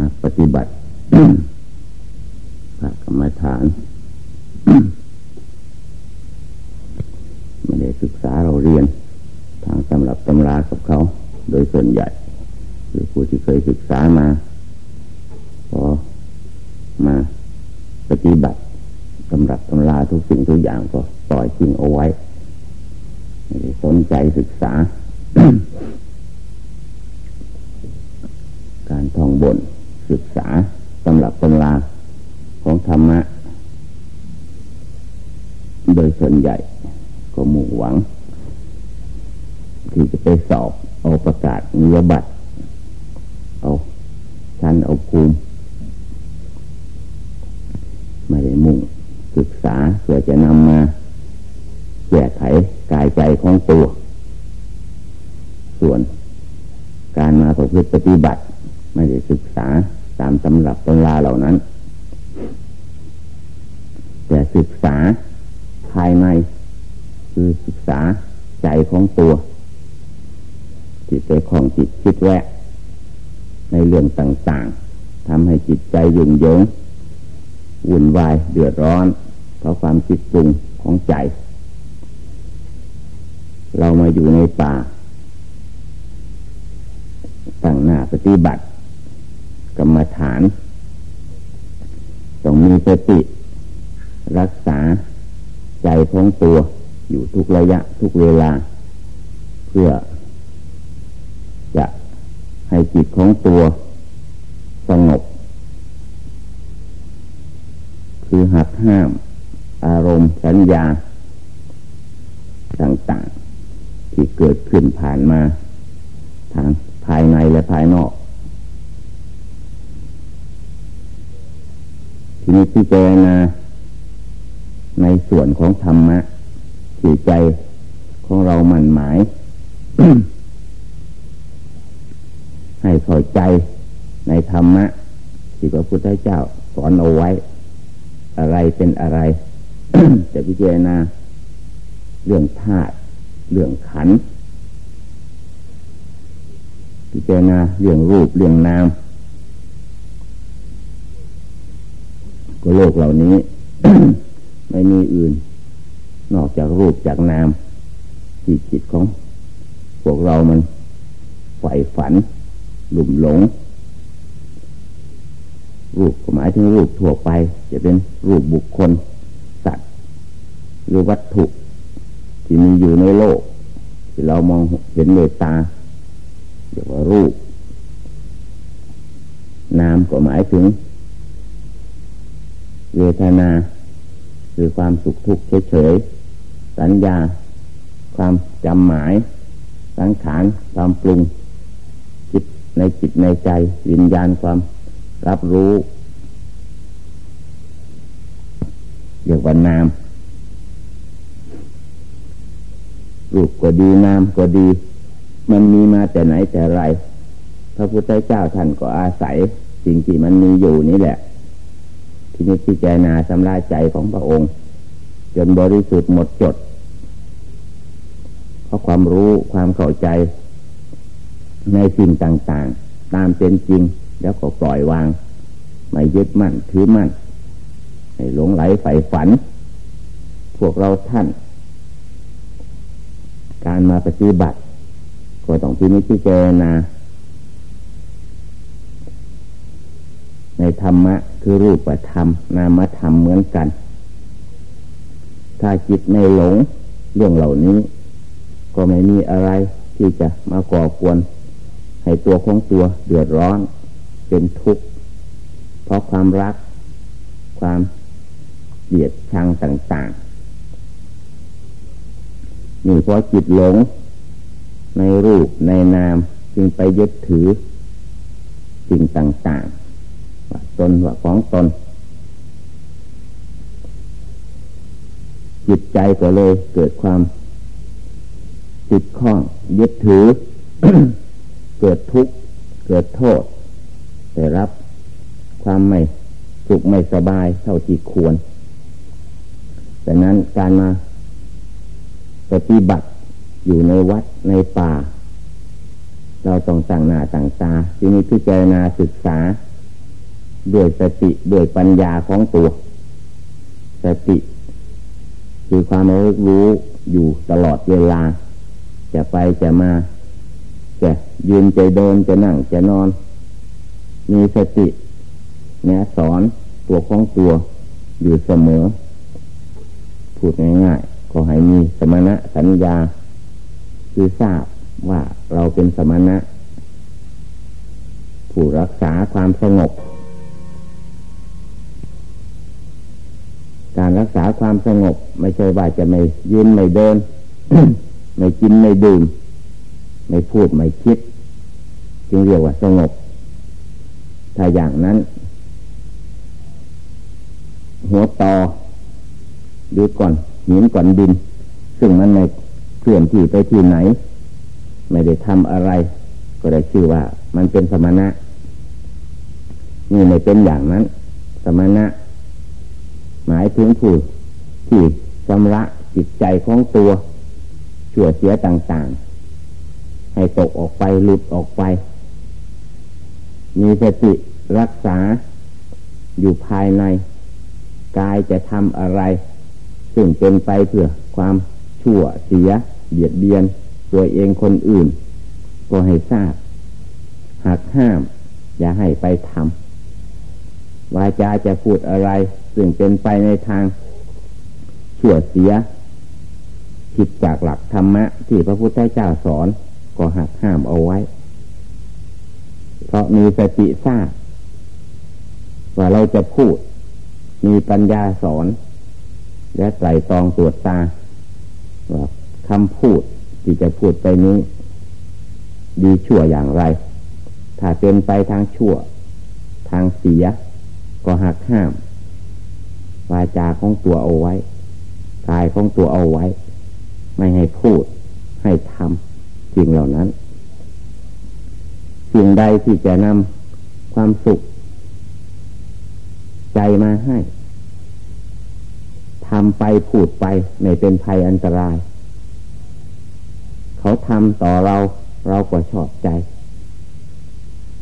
นะปฏิบัติ ตั้งหน้าปฏิบัติ กรรมฐาน ต้องมีสติ รักษาใจของตัวอยู่ทุกระยะทุกเวลา เพื่อ จะให้จิตของตัวสงบ คือหักห้าม อารมณ์สัญญา ต่าง ๆ ที่เกิดขึ้นผ่านมา ทางายในและภายนอก ทีนี้ที่เจนาในส่วนของธรรมะจิตใจของเรามันหมาย ให้เข้าใจในธรรมะที่พระพุทธเจ้าสอนเอาไว้ อะไรเป็นอะไร จะพิจารณาเรื่องธาตุเรื่องขัน พิจารณาเรื่องรูปเรื่องนามก็โลกเหล่านี้ ไม่มีอื่น นอกจากรูปจากนามที่จิตของ พวกเรามันใฝ่ฝัน หลุ่มหลง รูปหมายถึงรูปทั่วไป จะเป็นรูปบุคคล สัตว์ หรือวัตถุ ที่มีอยู่ในโลก ที่เรามองเห็นด้วยตา เรียกว่ารูปนามก็หมายถึง เวทนา คือความสุขทุกข์เฉยๆสัญญา ความจำหมาย สังขารความปรุง จิตในจิตในใจ วิญญาณความรับรู้เรียกว่านามรูปก็ดีนามก็ดี มันมีมาแต่ไหนแต่ไร พระพุทธเจ้าท่านก็อาศัย สิ่งที่มันมีอยู่นี่แหละ ที่นี้พิจารณาสำราใจของพระองค์ จนบริสุทธิ์หมดจด เพราะความรู้ความเข้าใจ ในสิ่งต่างๆ ตามเป็นจริงแล้วก็ปล่อยวาง ไม่ยึดมั่นถือมั่นให้หลงไหลใฝ่ฝัน พวกเราท่าน การมาปฏิบัติ ก็ต้องพินิจพิจารณาในธรรมะคือรูปธรรม นามธรรมเหมือนกัน ถ้าจิตในหลงเรื่องเหล่านี้ ก็ไม่มีอะไรที่จะมาก่อกวน ให้ตัวของตัวเดือดร้อนเป็นทุกข์เพราะความรัก ความเกลียดชังต่าง ๆ นี่เพราะจิตหลง ในรูปในนามจึงไปยึดถือสิ่งต่างๆว่าตนว่าของตน จิตใจก็เลยเกิดความจิตข้อง ยึดถือ เกิดทุกข์ เกิดโทษ ได้รับความไม่สุขไม่สบายเท่าที่ควรดังนั้นการมาปฏิบัติ อยู่ในวัดในป่า เราต้องต่างหน้าต่างตาที่นี้พิจารณาศึกษา ด้วยสติด้วยปัญญาของตัว สติ คือความรู้รู้อยู่ตลอดเวลา จะไปจะมา จะยืนจะเดินจะนั่งจะนอน มีสติเนี่ยสอนตัวของตัวอยู่เสมอ พูดง่ายๆขอให้มีสมณะสัญญา คือทราบว่าเราเป็นสมณะ ผู้รักษาความสงบ การรักษาความสงบ ไม่ใช่ว่าจะไม่ยืนไม่เดิน ไม่กินไม่ดื่ม ไม่พูดไม่คิด จึงเรียกว่าสงบ ถ้าอย่างนั้น หัวตอดูก่อนหินก่อนดิน ซึ่งมันไม่ เคลื่อนที่ไปที่ไหน ไม่ได้ทำอะไร ก็ได้ชื่อว่า มันเป็นสมณะ นี่ไม่เป็นอย่างนั้น สมณะ หมายถึงผู้ที่ชำระจิตใจของตัวชั่วเสียต่าง ๆ ให้ตกออกไปหลุดออกไป มีสติรักษาอยู่ภายใน กายจะทำอะไร ซึ่งเป็นไปเพื่อความ ชั่วเสีย เบียดเบียน ตัวเองคนอื่น ก็ให้ทราบหักห้าม อย่าให้ไปทำวาจาจะพูดอะไร ซึ่งเป็นไปในทางชั่วเสีย ผิดจากหลักธรรมะ ที่พระพุทธเจ้าสอน ก็หักห้ามเอาไว้ เพราะมีสติทราบว่าเราจะพูด มีปัญญาสอน และไตรตรองตรวจตา ว่าคำพูดที่จะพูดไปนี้ ดีชั่วอย่างไร ถ้าเป็นไปทางชั่ว ทางเสีย ก็หักห้าม วาจาของตัวเอาไว้กายของตัวเอาไว้ ไม่ให้พูด ให้ทำสิ่งเหล่านั้น สิ่งใดที่จะนำความสุข ใจมาให้ ทำไปพูดไปไม่เป็นภัยอันตราย เขาทำต่อเราเราก็ชอบใจ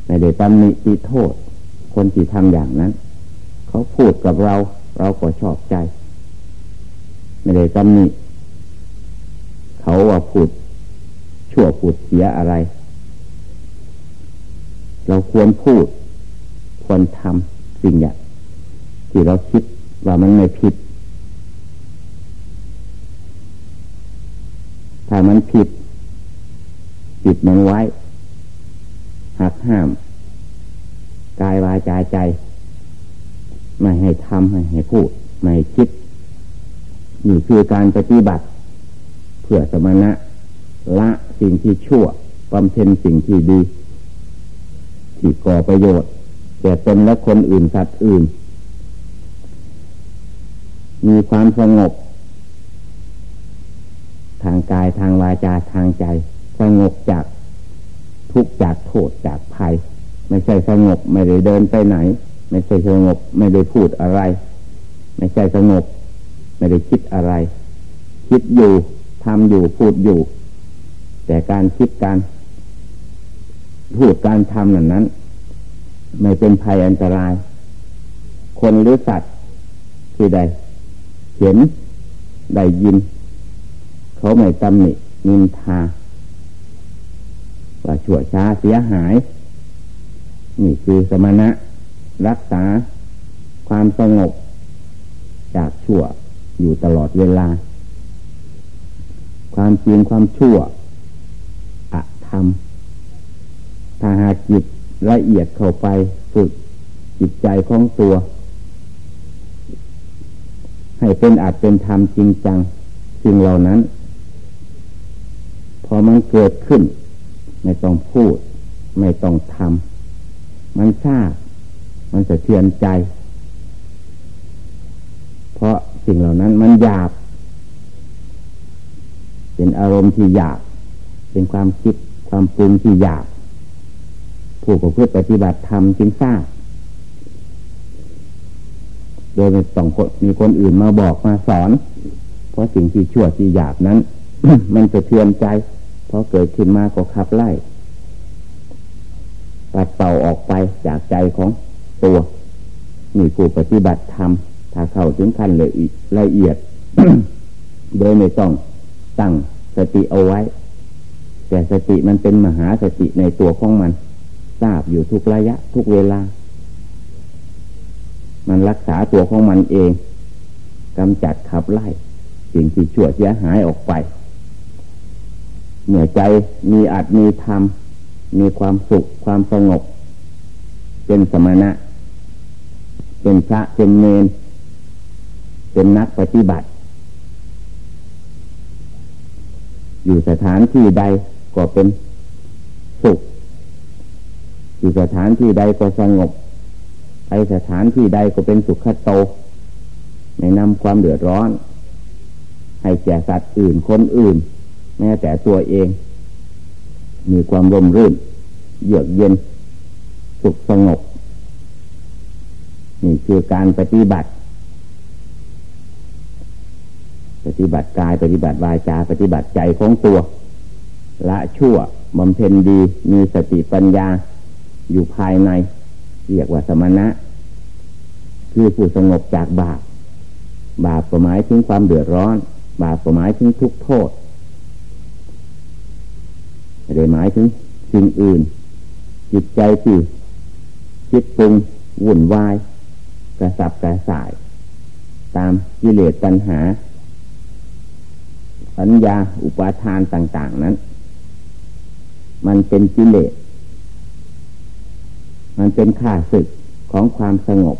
ไม่ได้ตำหนิติโทษ คนที่ทำอย่างนั้น เขาพูดกับเรา เราก็ชอบใจ ไม่ได้ตำหนิเขาว่าพูด ชั่วพูดเสียอะไร เราควรพูด ควรทำสิ่งอย่างที่เราคิดว่ามันไม่ผิด ถ้ามันผิดปิดมันไว้ หักห้าม กายวาจาใจ ไม่ให้ทำไม่ให้พูด ไม่ให้คิด นี่คือการปฏิบัติ เพื่อสมณะ ละสิ่งที่ชั่วบำเพ็ญสิ่งที่ดี ที่ก่อประโยชน์แก่ตนและคนอื่นสัตว์อื่น มีความสงบ ทางกายทางวาจาทางใจสงบจากทุกจากโทษจากภัย ไม่ใช่สงบไม่ได้เดินไปไหน ไม่ใช่สงบไม่ได้พูดอะไร ไม่ใช่สงบ ไม่ได้คิดอะไร คิดอยู่ทำอยู่พูดอยู่ แต่การคิดการพูดการทำนั้นนั้น ไม่เป็นภัยอันตราย คนหรือสัตว์ที่ใดเห็นได้ยิน เขาไม่ตำหนินินทา ว่าชั่วช้าเสียหาย นี่คือสมณะ รักษาความสงบ จากชั่วอยู่ตลอดเวลา ความจริงความชั่วทำถ้าหากจิตละเอียดเข้าไปฝึกจิตใจของตัว ให้เป็นอาจเป็นธรรมจริงจังสิ่งเหล่านั้น พอมันเกิดขึ้น ไม่ต้องพูด ไม่ต้องทำมันทราบมันจะเทือนใจ เพราะสิ่งเหล่านั้นมันหยาบ เป็นอารมณ์ที่หยาบ เป็นความคิดความปรุงที่หยาบ ผู้ประพฤติปฏิบัติธรรมจึงทราบโดยไม่ต้องมีคนอื่นมาบอกมาสอน เพราะสิ่งที่ชั่วที่หยาบนั้น มันจะเทือนใจ พราะเกิดขึ้นมาก็ขับไล่ปัดเป่าออกไปจากใจของตัวมีผู้ปฏิบัติธรรมถ้าเข้าถึงขั้นละละเอียด โดยไม่ต้องตั้งสติเอาไว้ แต่สติมันเป็นมหาสติในตัวของมัน ทราบอยู่ทุกระยะทุกเวลา มันรักษาตัวของมันเองกำจัดขับไล่ สิ่งที่ชั่วเสียหายออกไป เหนื่อยใจมีอาจมีธรรม มีความสุขความสงบ เป็นสมณะ เป็นพระเป็นเนนเป็นนักปฏิบัติ อยู่สถานที่ใดก็เป็นสุข อยู่สถานที่ใดก็สงบไปสถานที่ใดก็เป็นสุขโตไม่นำความเดือดร้อน ให้แก่สัตว์อื่นคนอื่น แม้แต่ตัวเอง มีความร่มรื่น เยือกเย็น สุขสงบนี่คือการปฏิบัติ ปฏิบัติกายปฏิบัติวาจาปฏิบัติใจของตัว ละชั่วบำเพ็ญดี มีสติปัญญาอยู่ภายใน เรียกว่าสมณะ คือผู้สงบจากบาปบาปหมายถึงความเดือดร้อน บาปหมายถึงทุกโทษ ไม่ได้หมายถึงสิ่งอื่น จิตใจที่คิดปรุงวุ่นวาย กระสับกระส่าย ตามกิเลสตัณหา สัญญาอุปาทานต่าง ๆ นั้น มันเป็นกิเลส มันเป็นข้าศึกของความสงบ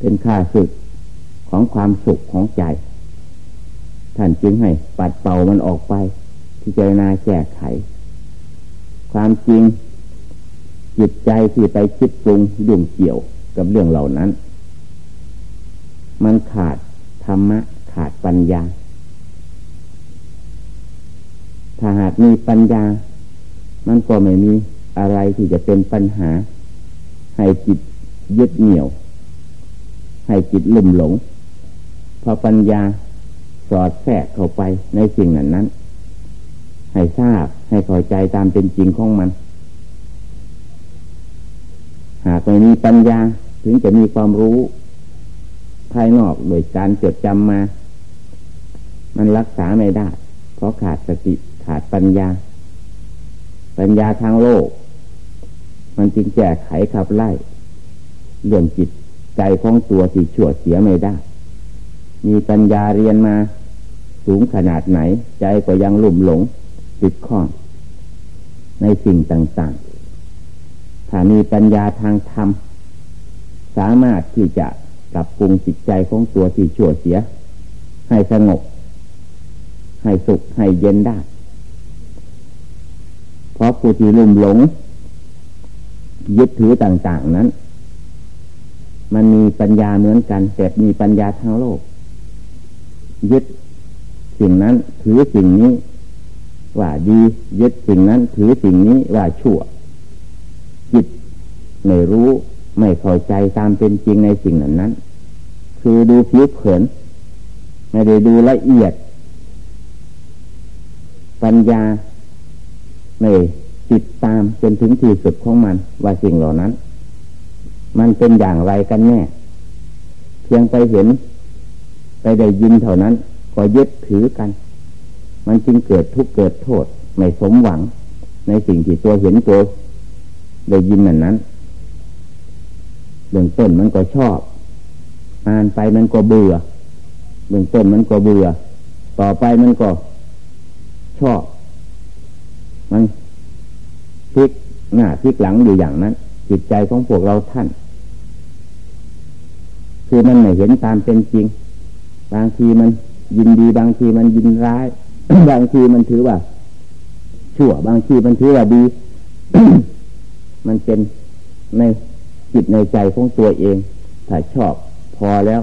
เป็นข้าศึกของความสุขของใจ ท่านจึงให้ปัดเป่ามันออกไป พิจารณาแก้ไข ความจริง จิตใจที่ไปคิดปรุงยุ่งเกี่ยวกับเรื่องเหล่านั้น มันขาดธรรมะ ขาดปัญญา ถ้าหากมีปัญญา มันก็ไม่มีอะไรที่จะเป็นปัญหา ให้จิตยึดเหนี่ยว ให้จิตลุ่มหลงพอปัญญาสอดแทรกเข้าไปในสิ่งนั้นนั้น ให้ทราบให้เข้าใจตามเป็นจริงของมัน หากไม่มีปัญญาถึงจะมีความรู้ ภายนอกโดยการจดจำมา มันรักษาไม่ได้ เพราะขาดสติขาดปัญญา ปัญญาทางโลก มันจึงแก้ไขขับไล่เรื่องจิตใจของตัวที่ชั่วเสียไม่ได้ มีปัญญาเรียนมา สูงขนาดไหน ใจก็ยังลุ่มหลง ติดข้องในสิ่งต่างๆ ถ้ามีปัญญาทางธรรม สามารถที่จะปรับปรุงจิตใจของตัวที่ชั่วเสีย ให้สงบ ให้สุข ให้เย็นได้ เพราะผู้ที่ลุ่มหลง ยึดถือต่าง ๆนั้น มันมีปัญญาเหมือนกัน แต่มีปัญญาทางโลก ยึดสิ่งนั้นถือสิ่งนี้ ว่าดียึดสิ่งนั้นถือสิ่งนี้ว่าชั่ว จิตไม่รู้ไม่เข้าใจตามเป็นจริงในสิ่งนั้นนั้น คือดูผิวเผิน ไม่ได้ดูละเอียด ปัญญาไม่ติดตามจนถึงที่สุดของมัน ว่าสิ่งเหล่านั้น มันเป็นอย่างไรกันแน่ เพียงไปเห็น ไปได้ยินเท่านั้น ก็ยึดถือกัน มันจึงเกิดทุกข์เกิดโทษไม่สมหวัง ในสิ่งที่ตัวเห็นตัวได้ยินนั้นนั้นเบื้องต้นมันก็ชอบอ่านไปมันก็เบื่อเบื้องต้นมันก็เบื่อ ต่อไปมันก็ชอบ มันพลิกหน้าพลิกหลังอยู่อย่างนั้น จิตใจของพวกเราท่าน คือมันไม่เห็นตามเป็นจริง บางทีมันยินดีบางทีมันยินร้าย บางทีมันถือว่า ชั่ว บางทีมันถือว่าดี มันเป็นในจิตในใจของตัวเองถ้าชอบพอแล้ว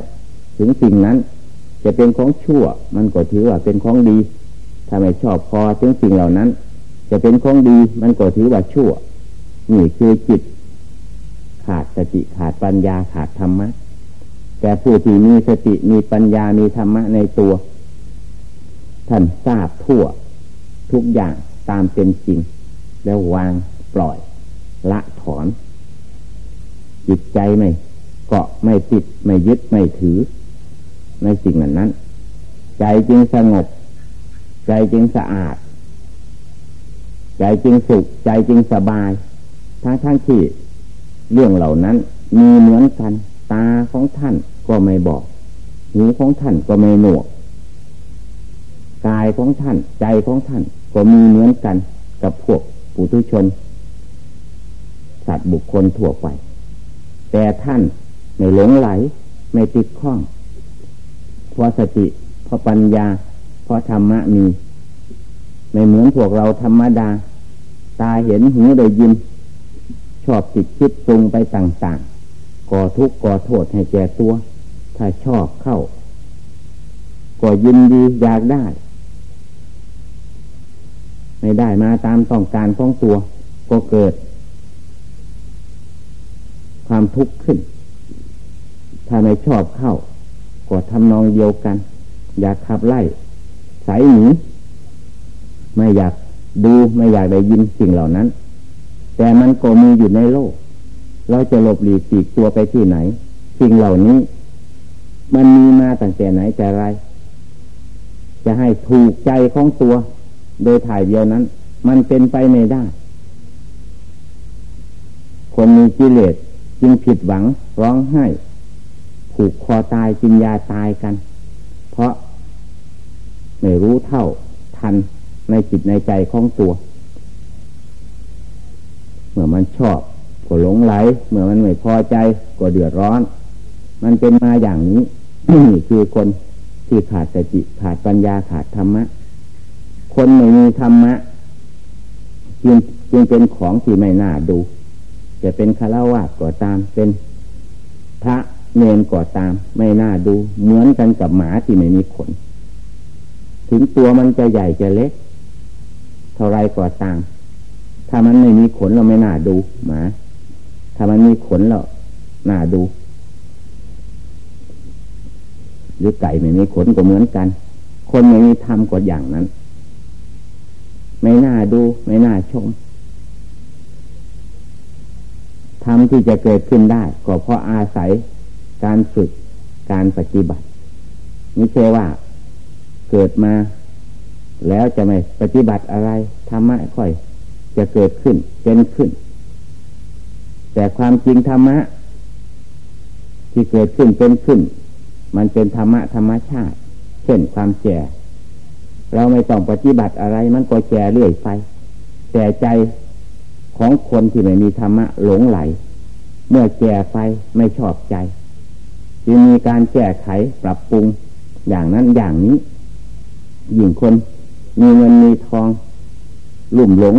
ถึงสิ่งนั้น จะเป็นของชั่ว มันก็ถือว่าเป็นของดีถ้าไม่ชอบพอถึงสิ่งเหล่านั้น จะเป็นของดี มันก็ถือว่าชั่ว นี่คือจิต ขาดสติขาดปัญญาขาดธรรมะแต่ผู้ที่มีสติมีปัญญามีธรรมะในตัว ท่านทราบทั่ว ทุกอย่างตามเป็นจริง แล้ววางปล่อย ละถอน จิตใจไม่เกาะไม่ติดไม่ยึดไม่ถือ ในสิ่งนั้นนั้น ใจจึงสงบ ใจจึงสะอาด ใจจึงสุข ใจจึงสบาย ทั้งทั้งที่เรื่องเหล่านั้นมีเหมือนกัน ตาของท่านก็ไม่บอก หูของท่านก็ไม่หนวก กายของท่าน ใจของท่าน ก็มีเหมือนกันกับพวกปุถุชน สัตว์บุคคลทั่วไป แต่ท่านไม่หลงไหล ไม่ติดข้องเพราะสติเพราะปัญญา เพราะธรรมะมี ไม่เหมือนพวกเราธรรมดา ตาเห็นหูได้ยิน ชอบติดคิดปรุงไปต่าง ๆ ก่อทุกข์ก่อโทษให้แก่ตัว ถ้าชอบเข้า ก็ยินดีอยากได้ ไม่ได้มาตามต้องการของตัว ก็เกิด ความทุกข์ขึ้น ถ้าไม่ชอบเข้า ก็ทำนองเดียวกัน อยากขับไล่ สายหนีไม่อยากดูไม่อยากได้ยินสิ่งเหล่านั้น แต่มันก็มีอยู่ในโลก เราจะหลบหลีกปีกตัวไปที่ไหน สิ่งเหล่านี้ มันมีมาตั้งแต่ไหนแต่ไร จะให้ถูกใจของตัว โดยถ่ายเดียวนั้น มันเป็นไปไม่ได้ คนมีกิเลสจึงผิดหวังร้องไห้ ผูกคอตายกินยาตายกัน เพราะไม่รู้เท่าทันในจิตในใจของตัว เมื่อมันชอบก็หลงไหล เมื่อมันไม่พอใจก็เดือดร้อน มันเป็นมาอย่างนี้นี่คือคนที่ขาดสติขาดปัญญาขาดธรรมะ คนไม่มีธรรมะจึงจึงเป็นของที่ไม่น่าดู จะเป็นคารวะก็ตามเป็นพระเนนก่อตาม ไม่น่าดู เหมือนกันกับหมาที่ไม่มีขน ถึงตัวมันจะใหญ่จะเล็ก เท่าไรก่อตาม ถ้ามันไม่มีขนเราไม่น่าดูหมา ถ้ามันมีขนเราน่าดู หรือไก่ไม่มีขนก็เหมือนกัน คนไม่มีธรรมก็อย่างนั้น ไม่น่าดู ไม่น่าชมธรรมที่จะเกิดขึ้นได้ ก็เพราะอาศัยการฝึกการปฏิบัติไม่ใช่ว่าเกิดมา แล้วจะไม่ปฏิบัติอะไรทำไม่ค่อย จะเกิดขึ้นเป็นขึ้น แต่ความจริงธรรมะ ที่เกิดขึ้นเป็นขึ้น มันเป็นธรรมะธรรมชาติ เช่นความแก่ เราไม่ต้องปฏิบัติอะไรมันก็แก่เรื่อยไป แต่ใจของคนที่ไม่มีธรรมะหลงไหล เมื่อแก่ไปไม่ชอบใจจึงมีการแก้ไขปรับปรุงอย่างนั้นอย่างนี้ยิ่งคนมีเงินมีทองลุ่มหลง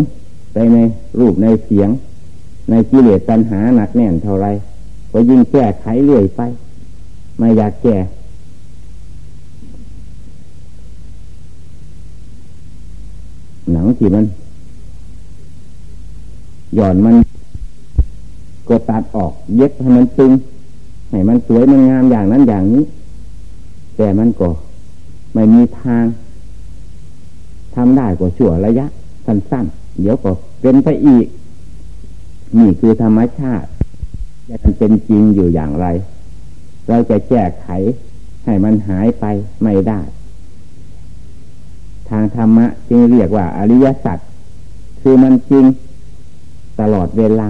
ไปในรูปในเสียง ในกิเลสตัณหาหนักแน่นเท่าไรก็ยิ่งแก้ไขเรื่อยไป ไม่อยากแก้ หนังที่มันหย่อนมันก็ตัดออก เย็บให้มันตึงให้มันสวยมันงามอย่างนั้นอย่างนี้ แต่มันก็ไม่มีทางทำได้ก็ชั่วระยะ สั้นๆ เดี๋ยวก็เป็นไปอีก นี่คือธรรมชาติมันเป็นจริงอยู่อย่างไร เราจะแก้ไขให้มันหายไปไม่ได้ ทางธรรมะ จึงเรียกว่าอริยสัจคือมันจริงตลอดเวลา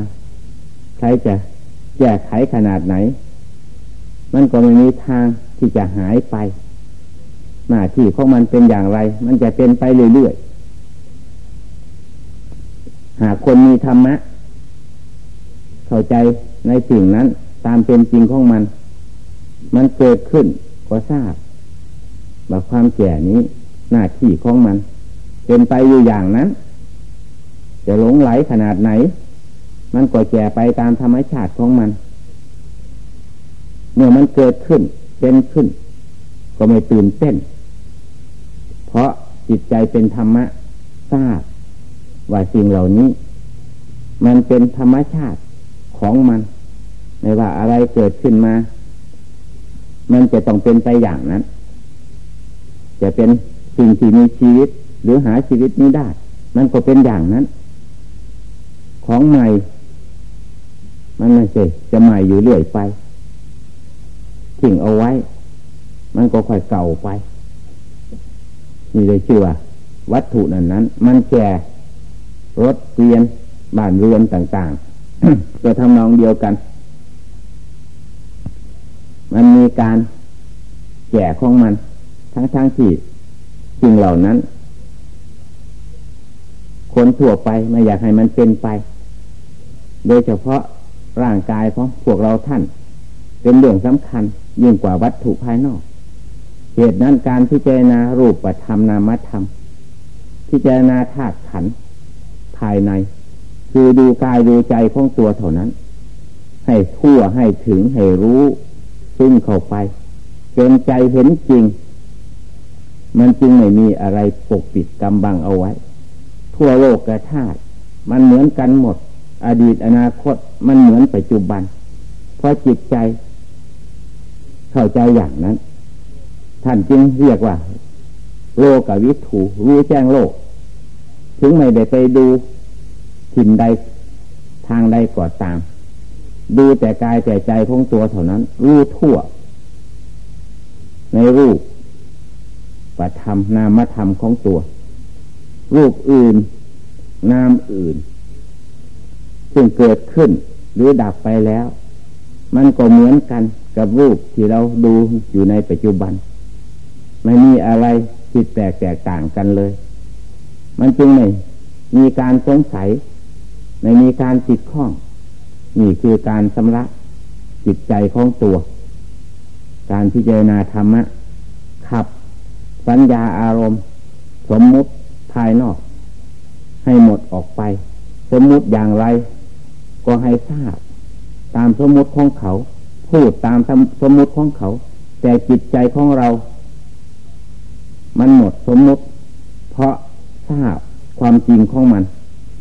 ใครจะแก้ไขขนาดไหน มันก็ไม่มีทางที่จะหายไป หน้าที่ของมันเป็นอย่างไร มันจะเป็นไปเรื่อยๆ หากคนมีธรรมะ เข้าใจในสิ่งนั้น ตามเป็นจริงของมัน มันเกิดขึ้นก็ทราบว่าความแก่นี้ หน้าที่ของมัน เป็นไปอยู่อย่างนั้น จะหลงไหลขนาดไหน มันก็แก่ไปตามธรรมชาติของมัน เมื่อมันเกิดขึ้นเป็นขึ้น ก็ไม่ตื่นเต้น เพราะจิตใจเป็นธรรมะทราบว่าสิ่งเหล่านี้ มันเป็นธรรมชาติของมัน ไม่ว่าอะไรเกิดขึ้นมา มันจะต้องเป็นไปอย่างนั้น จะเป็น สิ่งที่มีชีวิต หรือหาชีวิตนี้ได้ มันก็เป็นอย่างนั้น ของใหม่ มันไม่ใช่จะใหม่อยู่เรื่อยไปทิ้งเอาไว้ มันก็ค่อยเก่าไปนี่เลยชื่อว่าวัตถุนั้นนั้น มันแก่รถเกวียนบ้านเรือนต่างๆก็ทำนองเดียวกัน มันมีการแก่ของมัน ทั้งๆทที่ สิ่งเหล่านั้น คนทั่วไปไม่อยากให้มันเป็นไป โดยเฉพาะร่างกายของพวกเราท่าน เป็นเรื่องสำคัญยิ่งกว่าวัตถุภายนอก เหตุนั้นการพิจารณารูปธรรมนามธรรม พิจารณาธาตุขันภายใน คือดูกายดูใจของตัวเท่านั้น ให้ทั่วให้ถึงให้รู้ ซึ่งเข้าไปจนใจเห็นจริง มันจึงไม่มีอะไรปกปิดกำบังเอาไว้ ทั่วโลกกระธาตุมันเหมือนกันหมด อดีตอนาคตมันเหมือนปัจจุบัน เพราะจิตใจ เข้าใจอย่างนั้น ท่านจึงเรียกว่า โลกวิถูรู้แจ้งโลก ถึงไม่ได้ไปดูถิ่นใดทางใดก่อตาม ดูแต่กายแต่ใจของตัวเท่านั้น รู้ทั่ว ในรูป ประธรรมนามธรรมของตัว รูปอื่น นามอื่น ซึ่งเกิดขึ้นหรือดับไปแล้ว มันก็เหมือนกันกับรูปที่เราดูอยู่ในปัจจุบัน ไม่มีอะไรผิดแปลกแตกต่างกันเลย มันจึงไม่มีการสงสัย ไม่มีการติดข้อง นี่คือการสำระจิตใจของตัว การพิจารณาธรรมะขับ สัญญาอารมณ์ สมมุติภายนอก ให้หมดออกไป สมมุติอย่างไร ก็ให้ทราบ ตามสมมุติของเขา พูดตามสมมุติของเขา แต่จิตใจของเรา มันหมดสมมุติ เพราะทราบความจริงของมัน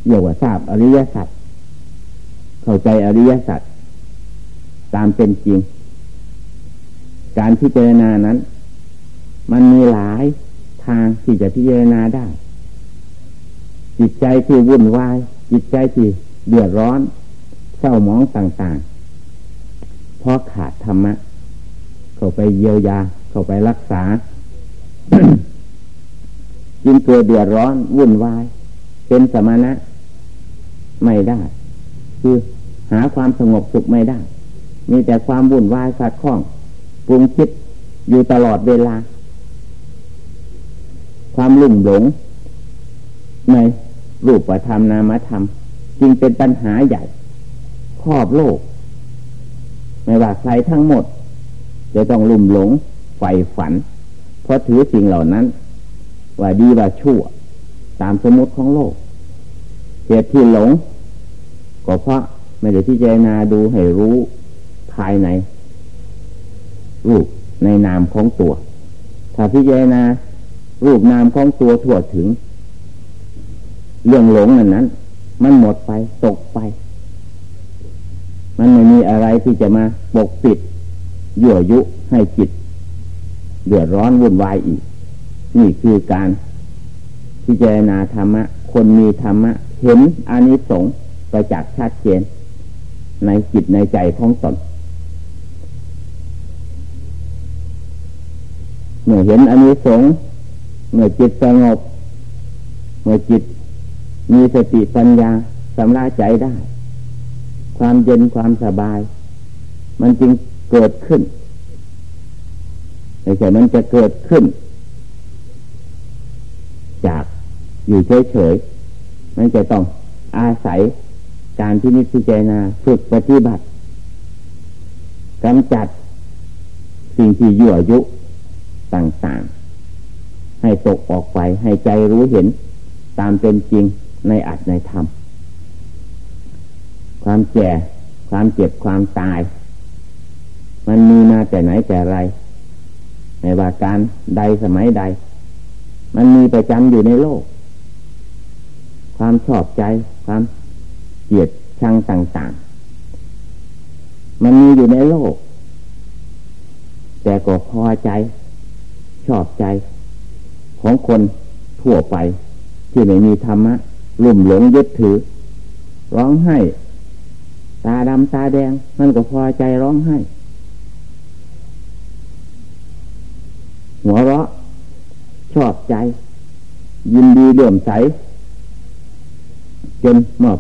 เรียกว่าทราบอริยสัจเข้าใจอริยสัจตามเป็นจริง การพิจารณานั้น มันมีหลายทางที่จะพิจารณาได้ จิตใจที่วุ่นวาย จิตใจที่เดือดร้อนเศร้าหมองต่างๆเพราะขาดธรรมะ เข้าไปเยียวยา เข้าไปรักษาจึงเกิดเดือดร้อนวุ่นวาย เป็นสมณะ ไม่ได้ คือหาความสงบสุขไม่ได้ มีแต่ความวุ่นวายสัดข้องปรุงคิดอยู่ตลอดเวลา ความลุ่มหลง ในรูปธรรมนามธรรม จึงเป็นปัญหาใหญ่ครอบโลก ไม่ว่าใครทั้งหมด จะต้องลุ่มหลงใฝ่ฝัน เพราะถือสิ่งเหล่านั้น ว่าดีว่าชั่ว ตามสมมติของโลกเหตุที่หลง ก็เพราะไม่ได้ที่เจนาดูให้รู้ภายในรูปในนามของตัว ถ้าพิจารณา รูปนามของตัวทั่วถึง เรื่องหลงนั้นนั้น มันหมดไปตกไป มันไม่มีอะไรที่จะมาปกปิดยั่วยุให้จิตเดือดร้อนวุ่นวายอีก นี่คือการพิจารณาธรรมะ คนมีธรรมะ เห็นอานิสงส์ประจักษ์ชัดเจน ในจิตในใจของตนเมื่อเห็นอันนี้สง เมื่อจิตสงบ เมื่อจิตมีสติปัญญาสำราใจได้ ความเย็นความสบาย มันจึงเกิดขึ้นไม่ใช่มันจะเกิดขึ้น จากอยู่เฉยๆมันจะต้องอาศัยการที่นิพพานาฝึกปฏิบัติกำจัดสิ่งที่ยั่วยุต่างๆ ให้ตกออกไป ให้ใจรู้เห็น ตามเป็นจริงในอัตในธรรม ความแก่ ความเจ็บความตาย มันมีมาแต่ไหนแต่ไรในว่าการใดสมัยใด มันมีประจำอยู่ในโลก ความชอบใจ ความเกลียดชังต่าง ๆ มันมีอยู่ในโลก แต่ก็พอใจ ชอบใจ ของคนทั่วไป ที่ไม่มีธรรมะลุ่มหลงยึดถือ ร้องไห้ ตาดำตาแดง มันก็พอใจร้องไห้ หัวเราะชอบใจ ยินดีเลื่อมใส จนมอบ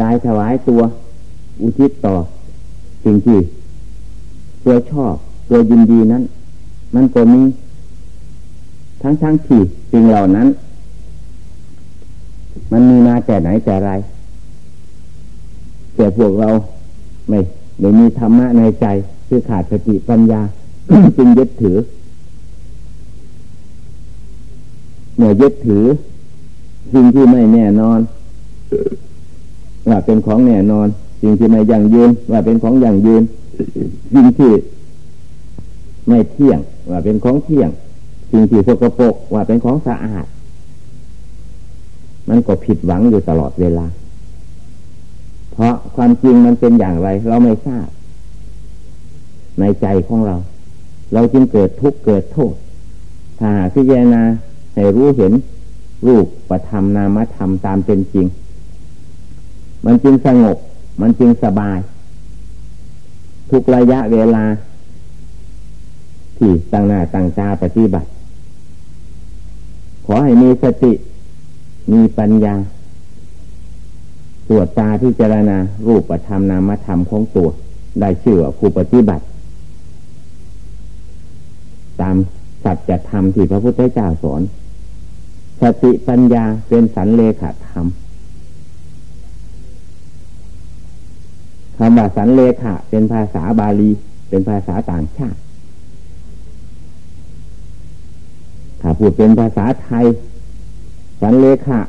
กายถวายตัว อุทิศต่อ สิ่งที่ตัวชอบ ตัวยินดีนั้น มันก็มี ทั้งทั้งที่สิ่งเหล่านั้น มันมีมาแต่ไหนแต่ไรแต่พวกเราไม่ไม่มีธรรมะในใจ คือขาดสติปัญญา จึงยึดถือเมื่อยึดถือ สิ่งที่ไม่แน่นอนว่าเป็นของแน่นอน สิ่งที่ไม่ยั่งยืน ว่าเป็นของยั่งยืน สิ่งที่ไม่เที่ยง ว่าเป็นของเที่ยง สิ่งที่สกปรกว่าเป็นของสะอาด มันก็ผิดหวังอยู่ตลอดเวลา เพราะความจริงมันเป็นอย่างไร เราไม่ทราบ ในใจของเรา เราจึงเกิดทุกข์เกิดโทษ ถ้าพิจารณาให้รู้เห็นรูปประธรรมนามธรรมตามเป็นจริง มันจึงสงบ มันจึงสบาย ทุกระยะเวลา ที่ตั้งหน้าตั้งตาปฏิบัติ ขอให้มีสติ มีปัญญาตรวจตาที่เจรณา รูปประธรรมนามธรรมของตัว ได้ชื่อว่าผู้ปฏิบัติ ตามสัจธรรมที่พระพุทธเจ้าสอน สติปัญญาเป็นสันเลขาธรรมคำว่าสันเลขาเป็นภาษาบาลี เป็นภาษาต่างชาติ ถ้าพูดเป็นภาษาไทย สันเลขา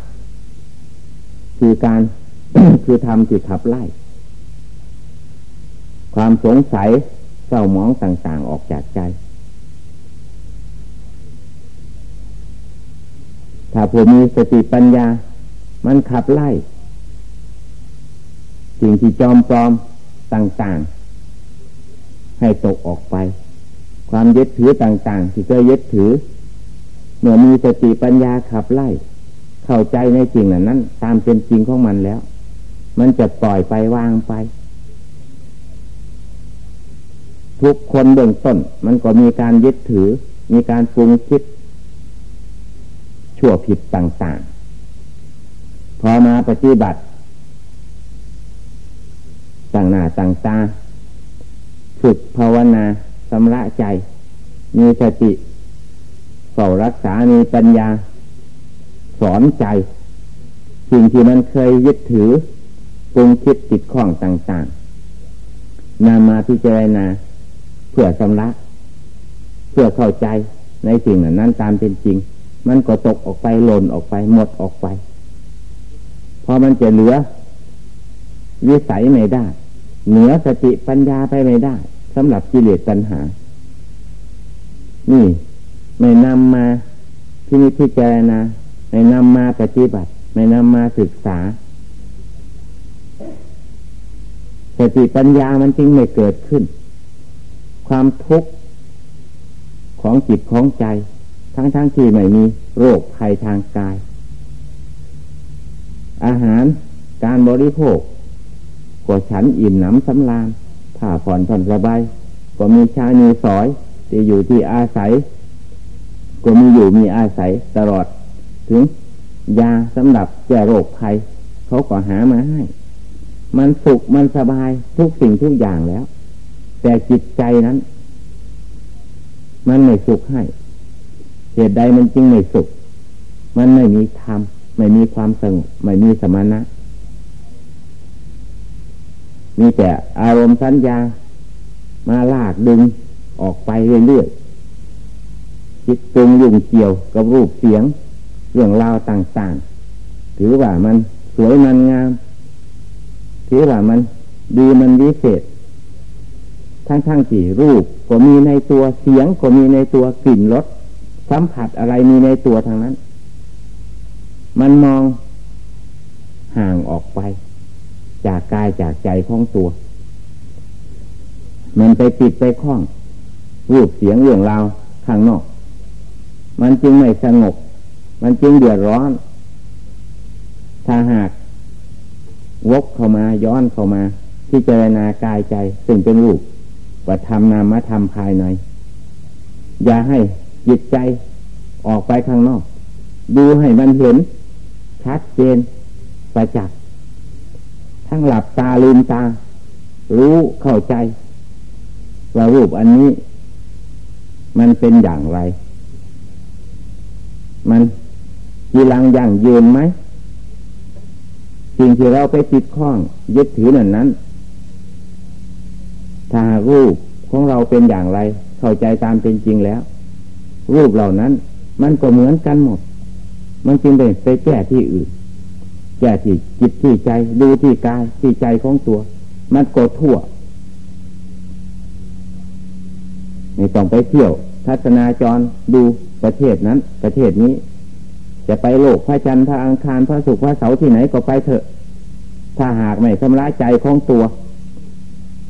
คือการคือทำที่ขับไล่ ความสงสัยเศร้าหมองต่าง ๆออกจากใจ ถ้าผู้มีสติปัญญา มันขับไล่ สิ่งที่จอมปลอมต่าง ๆ ให้ตกออกไป ความยึดถือต่าง ๆ ที่เคยยึดถือ เมื่อมีสติปัญญาขับไล่ เข้าใจในจริงนั้น ตามเป็นจริงของมันแล้ว มันจะปล่อยไปวางไป ทุกคนเบื้องต้น มันก็มีการยึดถือ มีการปรุงคิด ชั่วผิดต่างๆ พอมาปฏิบัติต่างหน้าต่างตาฝึกภาวนาสำระใจ มีสติ เฝ้ารักษามีปัญญา สอนใจสิ่งที่มันเคยยึดถือปรุงคิดติดข้องต่างๆนำมาพิจารณาเพื่อสำระเพื่อเข้าใจในสิ่งนั้นตามเป็นจริง มันก็ตกออกไปหล่นออกไปหมดออกไปพอมันจะเหลือ วิสัยไม่ได้ เหนือสติปัญญาไปไม่ได้สำหรับกิเลสปัญหา นี่ ไม่นำมาที่นิพิจารณาไม่นำมาปฏิบัติ ไม่นำมาศึกษาสติปัญญามันจึงไม่เกิดขึ้น ความทุกข์ของจิตของใจ ทั้งทั้งที่ไม่มีโรคภัยทางกาย อาหารการบริโภคก็ฉันอิ่มหนำสำราญผ้าผ่อนผ่อนสบายก็มีชามีสอยที่อยู่ที่อาศัย ก็มีอยู่มีอาศัยตลอด ถึง ยาสำหรับแก้โรคภัยเขาก็หามาให้ มันสุขมันสบายทุกสิ่งทุกอย่างแล้ว แต่จิตใจนั้น มันไม่สุขให้ เหตุใดมันจึงไม่สุข มันไม่มีธรรมไม่มีความสงบไม่มีสมณะ มีแต่อารมณ์สัญญามาลากดึงออกไปเรื่อยๆ จิตตรงยุ่งเกี่ยวกับรูปเสียง เรื่องราวต่างๆ ถือว่ามันสวยมันงาม ถือว่ามันดีมันวิเศษ ทั้งๆที่รูปก็มีในตัวเสียงก็มีในตัวกลิ่นรสสัมผัสอะไรมีในตัวทางนั้น มันมองห่างออกไป จากกายจากใจของตัว มันไปติดไปคล้อง รูปเสียงเรื่องราวข้างนอก มันจึงไม่สงบ มันจึงเดือดร้อน ถ้าหากวกเข้ามาย้อนเข้ามา ที่เจรณากายใจ ซึ่งเป็นรูปว่าทำนามธรรมภายใน อย่าให้จิตใจออกไปข้างนอก ดูให้มันเห็น ชัดเจนประจักษ์ทั้งหลับตาลืมตา รู้เข้าใจ ว่ารูปอันนี้ มันเป็นอย่างไร มันกีรังอย่างยืนไหมสิ่งที่เราไปติดข้องยึดถือนั้นนั้นถ้ารูปของเราเป็นอย่างไร เข้าใจตามเป็นจริงแล้ว รูปเหล่านั้น มันก็เหมือนกันหมด มันจึงได้ไปแก้ที่อื่น แก้ที่จิตที่ใจดูที่กายที่ใจของตัว มันก็ทั่วไม่ต้องไปเที่ยว ทัศนาจรดู ประเทศนั้น ประเทศนี้ จะไปโลกพระจันทร์พระอังคารพระศุกร์พระเสาร์ที่ไหนก็ไปเถอะ ถ้าหากไม่ชำระใจของตัว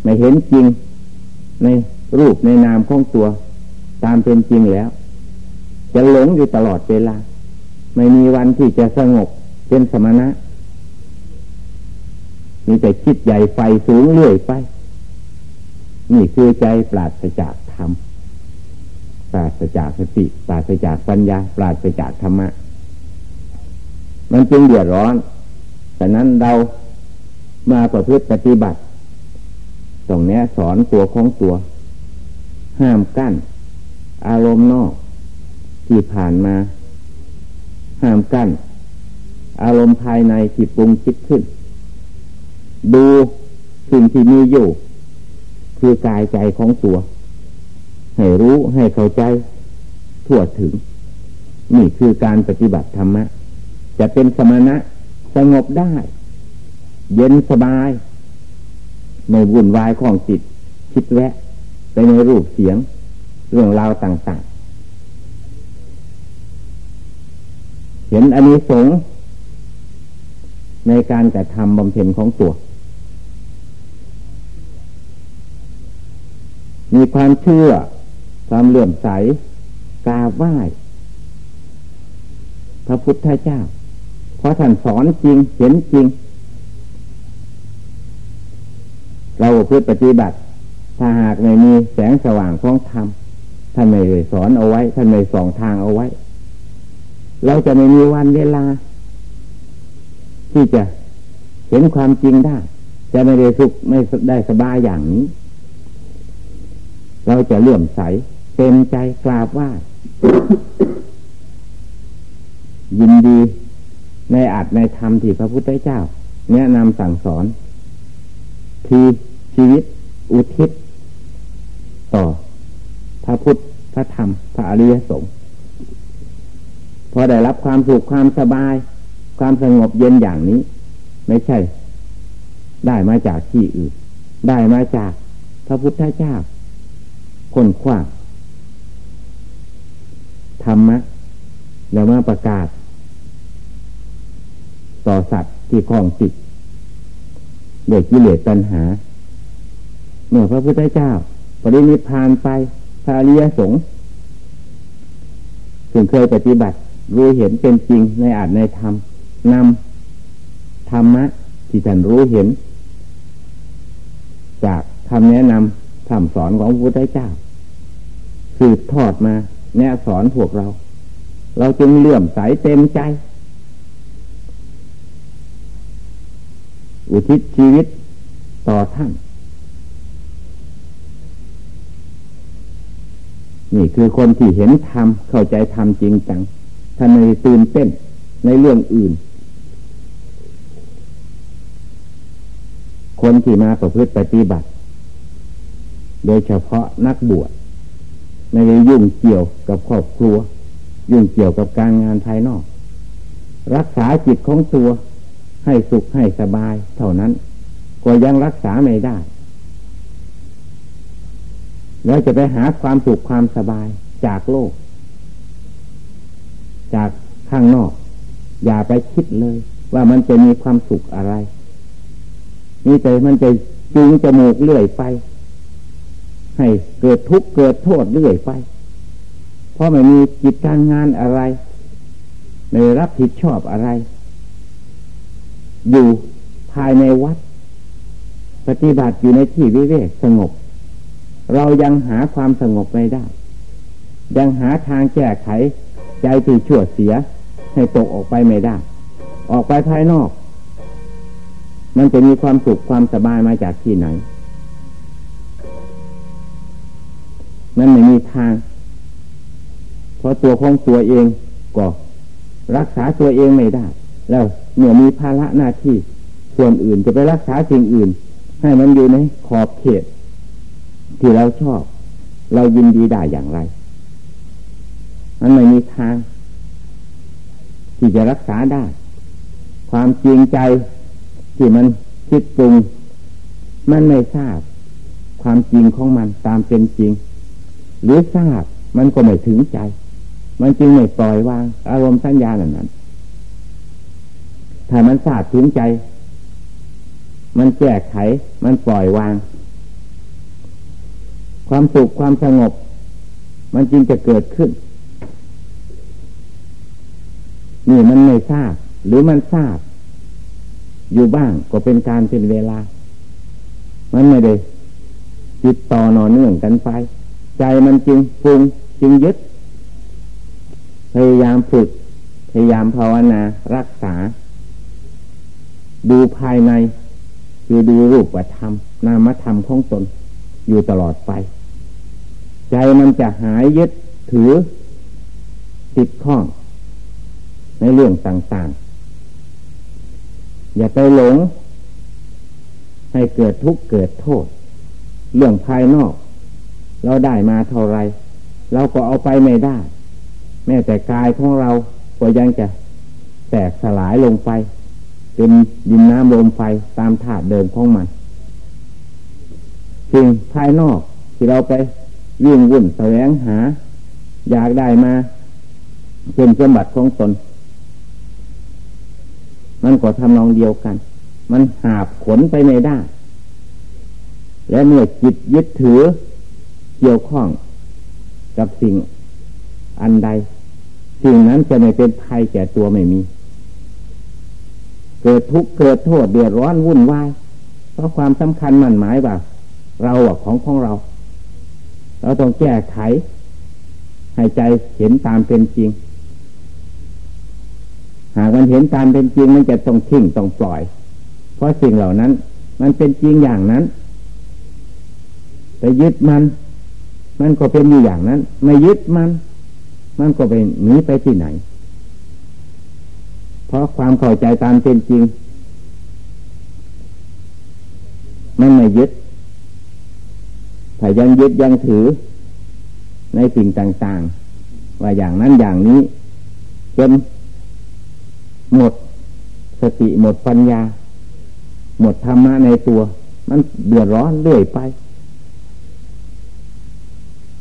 ไม่เห็นจริงในรูปในนามของตัว ตามเป็นจริงแล้ว จะหลงอยู่ตลอดเวลา ไม่มีวันที่จะสงบเป็นสมณะ มีแต่คิดใหญ่ไฟสูงเรื่อยไป นี่คือใจปราศจากธรรม ปราศจากสติปราศจากปัญญา ปราศจากธรรมะ มันจึงเดือดร้อนแต่นั้นเรามาประพฤติปฏิบัติตรงนี้สอนตัวของตัว ห้ามกั้น อารมณ์นอก ที่ผ่านมา ห้ามกั้น อารมณ์ภายในที่ปรุงคิดขึ้น ดูสิ่งที่มีอยู่ คือกายใจของตัว ให้รู้ให้เข้าใจ ทั่วถึง นี่คือการปฏิบัติธรรมะ จะเป็นสมณะสงบได้ เย็นสบาย ไม่วุ่นวายของจิต คิดแวะ ไปในรูปเสียง เรื่องราวต่าง ๆ เห็นอนนี้สงในการกระทำบำเพ็ญของตัว มีความเชื่อ ความเลื่อมใสกราบไหว้พระพุทธเจ้า เพราะท่านสอนจริงเห็นจริง เราเพื่อปฏิบัติ ถ้าหากไม่มีแสงสว่างของธรรมท่านไม่ได้สอนเอาไว้ ท่านไม่สองทางเอาไว้ เราจะไม่มีวันเวลา ที่จะเห็นความจริงได้ จะไม่ได้สุขไม่ได้สบายอย่างนี้ เราจะเลื่อมใส เต็มใจกราบว่ายินดีในอัดในธรรมที่พระพุทธเจ้า แนะนำสั่งสอน ทีชีวิตอุทิศ ต่อ พระพุทธพระธรรม พระอริยสงฆ์พอได้รับความสุขความสบาย ความสงบเย็นอย่างนี้ ไม่ใช่ ได้มาจากที่อื่น ได้มาจากพระพุทธเจ้า คนขว้าง ธรรมะแล้วมาประกาศ ต่อสัตว์ที่คลองจิตเดือดกิเลสตัณหา เมื่อพระพุทธเจ้า ปรินิพานไปพระอริยสงฆ์ถึงเคยปฏิบัติรู้เห็นเป็นจริงในอาจในธรรมนำธรรมะ ที่ท่านรู้เห็น จากคำแนะนำคำสอนของพระพุทธเจ้าสืบทอดมา แนะสอนพวกเรา เราจึงเลื่อมใสเต็มใจ อุทิศชีวิตต่อท่าน นี่คือคนที่เห็นธรรมเข้าใจธรรมจริงจังท่านไม่ตื่นเต้นในเรื่องอื่น คนที่มาประพฤติปฏิบัติ โดยเฉพาะนักบวช ไม่ได้ยุ่งเกี่ยวกับครอบครัว ยุ่งเกี่ยวกับการงานภายนอก รักษาจิตของตัวให้สุขให้สบาย เท่านั้น ก็ยังรักษาไม่ได้ แล้วจะไปหาความสุขความสบายจากโลก จากข้างนอก อย่าไปคิดเลย ว่ามันจะมีความสุขอะไร นี่แต่มันจะจูงจมูกเลื่อยไป ให้เกิดทุกข์เกิดโทษเรื่อยไป เพราะไม่มีกิจการงานอะไร ไม่รับผิดชอบอะไร อยู่ภายในวัด ปฏิบัติอยู่ในที่วิเวกสงบ เรายังหาความสงบไม่ได้ ยังหาทางแก้ไข ใจที่ชั่วเสีย ให้ตกออกไปไม่ได้ ออกไปภายนอก มันจะมีความสุขความสบายมาจากที่ไหน มันไม่มีทาง เพราะตัวของตัวเองก็รักษาตัวเองไม่ได้ แล้วเมื่อมีภาระหน้าที่ส่วนอื่นจะไปรักษาสิ่งอื่น ให้มันอยู่ในขอบเขต ที่เราชอบ เรายินดีได้อย่างไร มันไม่มีทาง ที่จะรักษาได้ ความจริงใจที่มันคิดปรุง มันไม่ทราบ ความจริงของมันตามเป็นจริง หรือทราบมันก็ไม่ถึงใจ มันจึงไม่ปล่อยวาง อารมณ์สัญญาเหล่านั้น ถ้ามันทราบถึงใจ มันแก้ไข มันปล่อยวาง ความสุขความสงบ มันจึงจะเกิดขึ้น นี่มันไม่ทราบ หรือมันทราบ อยู่บ้างก็เป็นการเป็นเวลา มันไม่ได้ติดต่อนอเนื่องกันไป ใจมันจึงปรุงจึงยึด พยายามฝึก พยายามภาวนารักษา ดูภายใน คือดูรูปธรรม นามธรรมของตน อยู่ตลอดไป ใจมันจะหายยึดถือ ติดข้อง ในเรื่องต่างๆ อย่าไปหลง ให้เกิดทุกข์เกิดโทษ เรื่องภายนอก เราได้มาเท่าไรเราก็เอาไปไม่ได้ แม้แต่กายของเราก็ยังจะแตกสลายลงไป เป็นดินน้ำลมไฟตามธาตุเดิมของมันสิ่งภายนอกที่เราไปวิ่งวุ่นแสวงหา อยากได้มาเป็นสมบัติของตน มันก็ทำนองเดียวกัน มันหาบขนไปไม่ได้ และเมื่อจิตยึดถือ เกี่ยวข้องกับสิ่งอันใด สิ่งนั้นจะไม่เป็นภัยแก่ตัวไม่มี เกิดทุกข์เกิดโทษเดือดร้อนวุ่นวายเพราะความสำคัญมันหมายว่า เราอะของของเรา เราต้องแก้ไขให้ใจเห็นตามเป็นจริง หากมันเห็นตามเป็นจริงมันจะต้องทิ้งต้องปล่อย เพราะสิ่งเหล่านั้น มันเป็นจริงอย่างนั้นแต่ยึดมัน มันก็เป็นอยู่อย่างนั้น ไม่ยึดมัน มันก็ไปหนีไปที่ไหน เพราะความเข้าใจตามเป็นจริง มันไม่ยึดถ้ายังยึดยังถือ ในสิ่งต่าง ๆ ว่าอย่างนั้นอย่างนี้จนหมดสติหมดปัญญา หมดธรรมะในตัว มันเดือดร้อนเรื่อยไป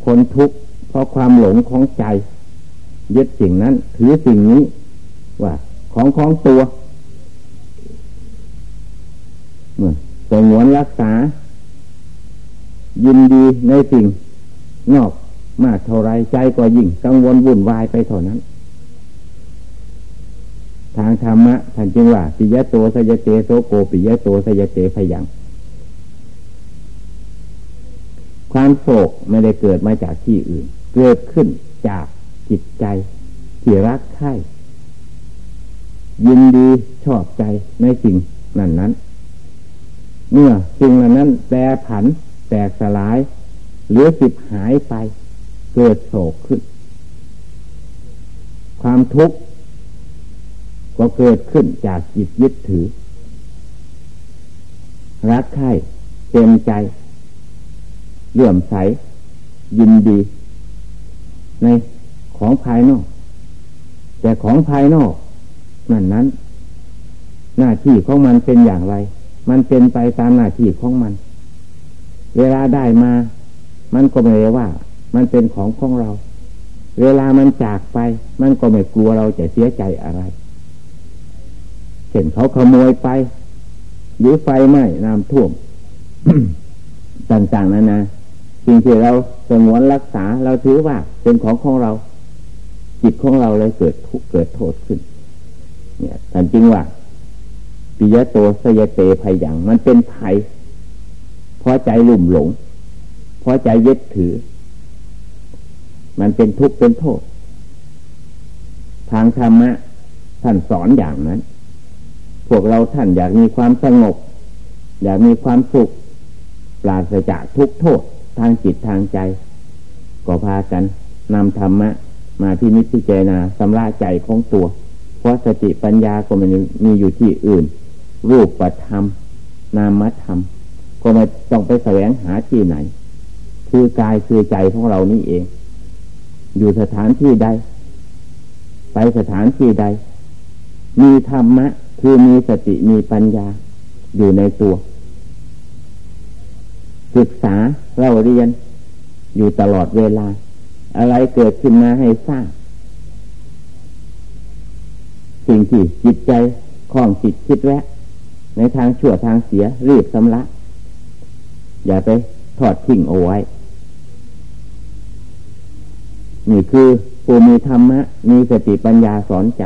คนทุกข์เพราะความหลงของใจยึดสิ่งนั้น ถือสิ่งนี้ว่าของของตัวเมื่อสงวนรักษา ยินดีในสิ่ง นอกมากเท่าไรใจก็ยิ่งกังวลวุ่นวายไปเท่านั้น ทางธรรมะท่านจึงว่าปิยะโตสยเตโสโกปิยะโตสยเตพยัง ความโศกไม่ได้เกิดมาจากที่อื่น เกิดขึ้นจากจิตใจที่รักใคร่ยินดีชอบใจในสิ่งนั้นนั้น เมื่อสิ่งนั้นนั้นแปรผัน แตกสลาย หรือสิบหายไป เกิดโศกขึ้น ความทุกข์ก็เกิดขึ้นจากจิตยึดถือ รักใคร่เต็มใจ เลื่อมใส ยินดี ในของภายนอก แต่ของภายนอก นั่นนั้น หน้าที่ของมันเป็นอย่างไร มันเป็นไปตามหน้าที่ของมัน เวลาได้มา มันก็ไม่ได้ว่า มันเป็นของของเรา เวลามันจากไป มันก็ไม่กลัวเราจะเสียใจอะไรเห็นเขาขโมยไป หรือไฟไหม้น้ำท่วมต่างๆนั่นนะ สิ่งที่เราสงวนรักษาเราถือว่าเป็นของของเรา จิตของเราเลยเกิดทุกเกิดโทษขึ้น เนี่ยแต่จริงว่าปิยะโตสยเตภัยอย่างมันเป็นภัยเพราะใจลุ่มหลง เพราะใจยึดถือ มันเป็นทุกข์เป็นโทษ ทางธรรมะท่านสอนอย่างนั้น พวกเราท่านอยากมีความสงบ อยากมีความสุขปราศจากทุกโทษ ทางจิตทางใจ ก็พากันนำธรรมะ มาที่นิพพิจนาสำราใจของตัว เพราะสติปัญญาก็ไม่มีอยู่ที่อื่น รูปประธรรม นามธรรม ก็ไม่ต้องไปแสวงหาที่ไหน คือกายคือใจของเรานี่เอง อยู่สถานที่ใด ไปสถานที่ใด มีธรรมะ คือมีสติมีปัญญาอยู่ในตัว ศึกษา เราเรียนอยู่ตลอดเวลา อะไรเกิดขึ้นมาให้ทราบสิ่งที่จิตใจคล้องจิตคิดแวะ ในทางชั่วทางเสียรีบสำละอย่าไปถอดทิ้งเอาไว้ นี่คือผู้มีธรรมะ มีสติปัญญาสอนใจ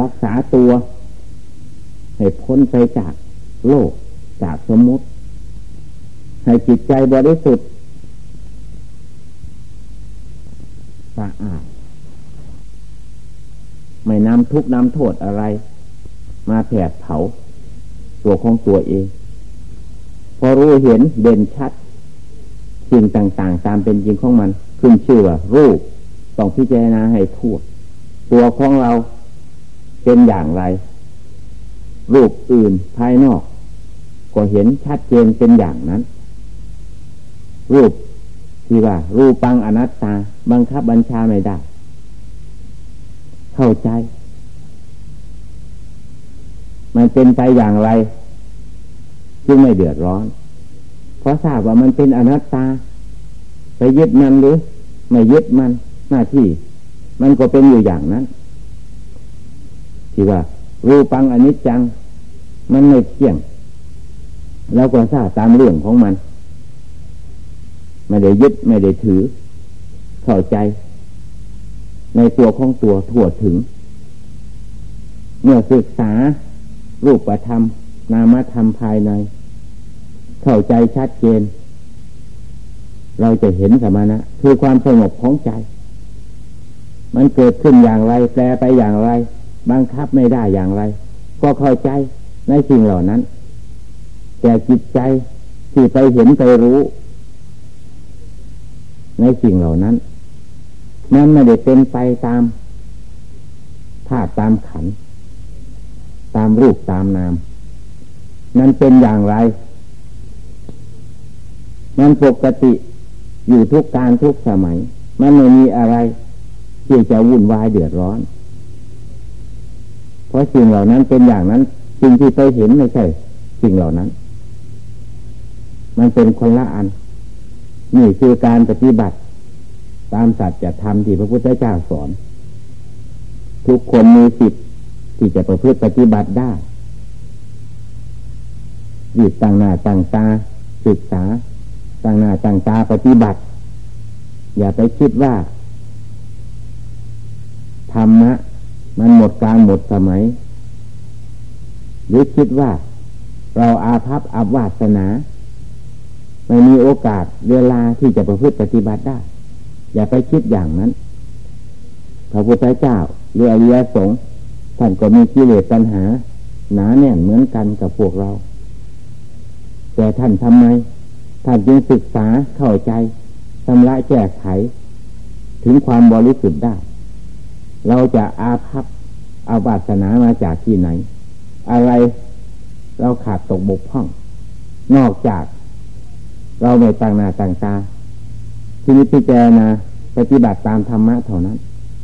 รักษาตัว ให้พ้นไปจากโลกจากสมมติ ให้จิตใจบริสุทธิ์สะอาดไม่นำทุกนำโทษอะไร มาแผดเผา ตัวของตัวเอง พอรู้เห็นเด่นชัด สิ่งต่างๆ ตามเป็นจริงของมัน ขึ้นชื่อว่ารูปต้องพิจารณาให้ทั่ว ตัวของเราเป็นอย่างไร รูปอื่นภายนอก ก็เห็นชัดเจนเป็นอย่างนั้น รูปที่ว่า รูปังอนัตตา บังคับบัญชาไม่ได้ เข้าใจ มันเป็นไปอย่างไร จึงไม่เดือดร้อน เพราะทราบว่ามันเป็นอนัตตา ไปยึดมันหรือ ไม่ยึดมันหน้าที่ มันก็เป็นอยู่อย่างนั้น ที่ว่า รูปังอนิจจัง มันไม่เที่ยง แล้วก็ทราบตามเรื่องของมัน ไม่ได้ยึดไม่ได้ถือ เข้าใจ ในตัวของตัวทั่วถึง เมื่อศึกษา รูปธรรม นามธรรมภายใน เข้าใจชัดเจน เราจะเห็นสมานะคือความสงบของใจ มันเกิดขึ้นอย่างไร แปลไปอย่างไร บังคับไม่ได้อย่างไร ก็เข้าใจในสิ่งเหล่านั้น แต่จิตใจที่ไปเห็นไปรู้ ในสิ่งเหล่านั้น มันไม่ได้เป็นไปตามธาตุตามขัน ตามรูปตามนามมันเป็นอย่างไร มันปกติอยู่ทุกการทุกสมัย มันไม่มีอะไรที่จะวุ่นวายเดือดร้อน เพราะสิ่งเหล่านั้นเป็นอย่างนั้นสิ่งที่ไปเห็นไม่ใช่ สิ่งเหล่านั้น มันเป็นคนละอัน นี่คือการปฏิบัติ ตามสัจธรรมที่พระพุทธเจ้าสอน ทุกคนมีสิทธิ์ที่จะประพฤติปฏิบัติได้หยุดตั้งหน้าตั้งตาศึกษาตั้งหน้าตั้งตาปฏิบัติ อย่าไปคิดว่าธรรมะมันหมดการหมดสมัย หรือคิดว่าเราอาภัพอับวาสนา ไม่มีโอกาสเวลาที่จะประพฤติปฏิบัติได้ อย่าไปคิดอย่างนั้นพระพุทธเจ้าหรืออริยสงฆ์ท่านก็มีกิเลสปัญหา หนาแน่นเหมือนกันกับพวกเรา แต่ท่านทำไม ท่านจึงศึกษาเข้าใจชำระแก้ไข ถึงความบริสุทธิ์ได้ เราจะอาภัพเอาบาสนามาจากที่ไหน อะไรเราขาดตกบกพร่อง นอกจาก เราไม่ต่างหน้าต่างตาที่นี้พิจารณาปฏิบัติตามธรรมะเท่านั้น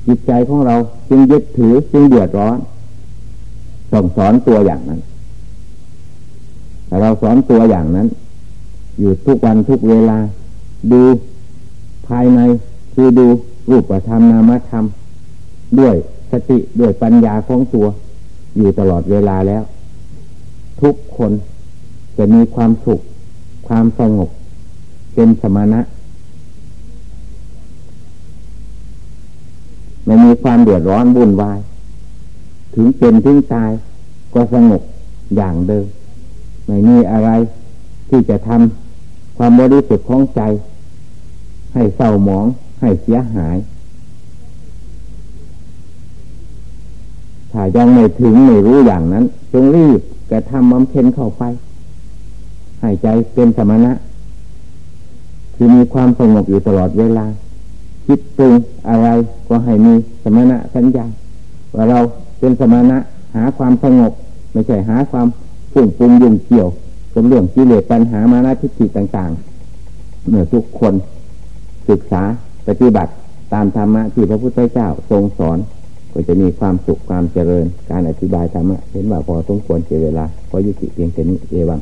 จิตใจของเราจึงยึดถือจึงเดือดร้อนส่งสอนตัวอย่างนั้นแต่เราสอนตัวอย่างนั้น อยู่ทุกวันทุกเวลา ดูภายในคือดูรูปธรรมนามธรรม ด้วยสติด้วยปัญญาของตัว อยู่ตลอดเวลาแล้ว ทุกคนจะมีความสุข ความสงบ เป็นสมณะไม่มีความเดือดร้อนวุ่นวาย ถึงเป็นถึงตายก็สงบอย่างเดิม ไม่มีอะไรที่จะทำความบริสุทธิ์ของใจ ให้เศร้าหมองให้เสียหาย ถ้ายังไม่ถึงไม่รู้อย่างนั้น จงรีบกระทำบำเพ็ญเข้าไป ให้ใจเป็นสมณะ ที่มีความสงบอยู่ตลอดเวลา คิดปรุงอะไรก็ให้มีสมณะสัญญาว่าเราเป็นสมณะหาความสงบ ไม่ใช่หาความปุ่งปรุงยุ่งเกี่ยวกับเรื่องกิเลสปัญหามานาทิฏฐิต่างๆเมื่อทุกคนศึกษาปฏิบัติตามธรรมะที่พระพุทธเจ้าทรงสอน ก็จะมีความสุขความเจริญ การอธิบายธรรมะเห็นว่าพอสมควรเสียเวลาก็ยุติเพียงแค่นี้เอวัง